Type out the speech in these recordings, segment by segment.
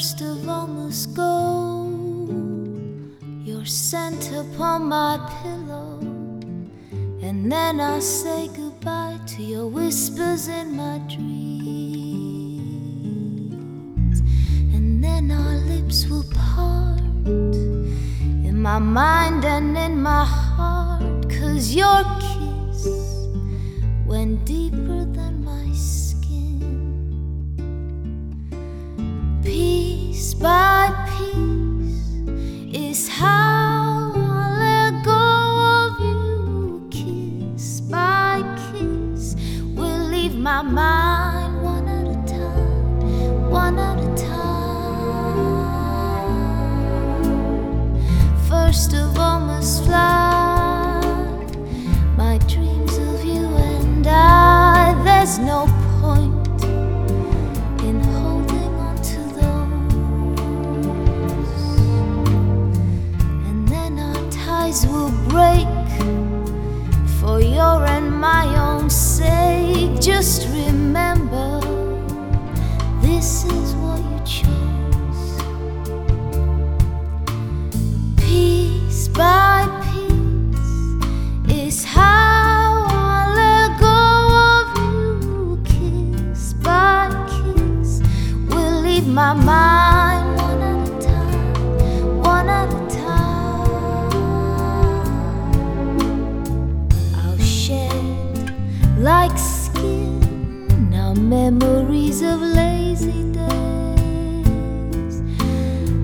us go. Your scent upon my pillow, and then I say goodbye to your whispers in my dreams. And then our lips will part in my mind and in my heart, cause your kiss went deeper than my mind one at a time, one at a time. First of all, must fly my dreams of you and I. There's no point in holding on to those. And then our ties will break for your and my own sake. Just remember, like skin now memories of lazy days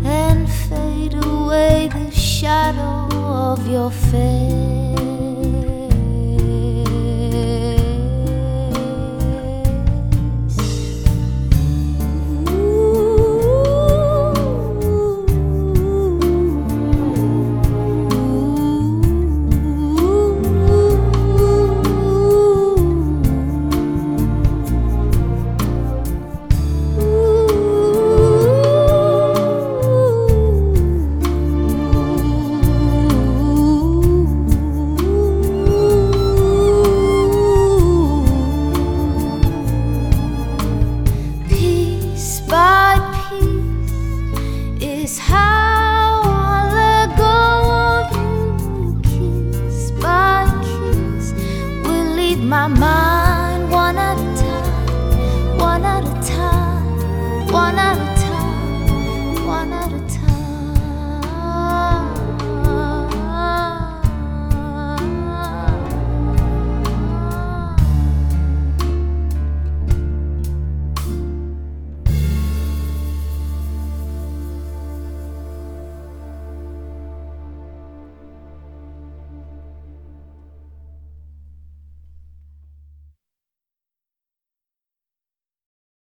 and fade away the shadow of your face. high.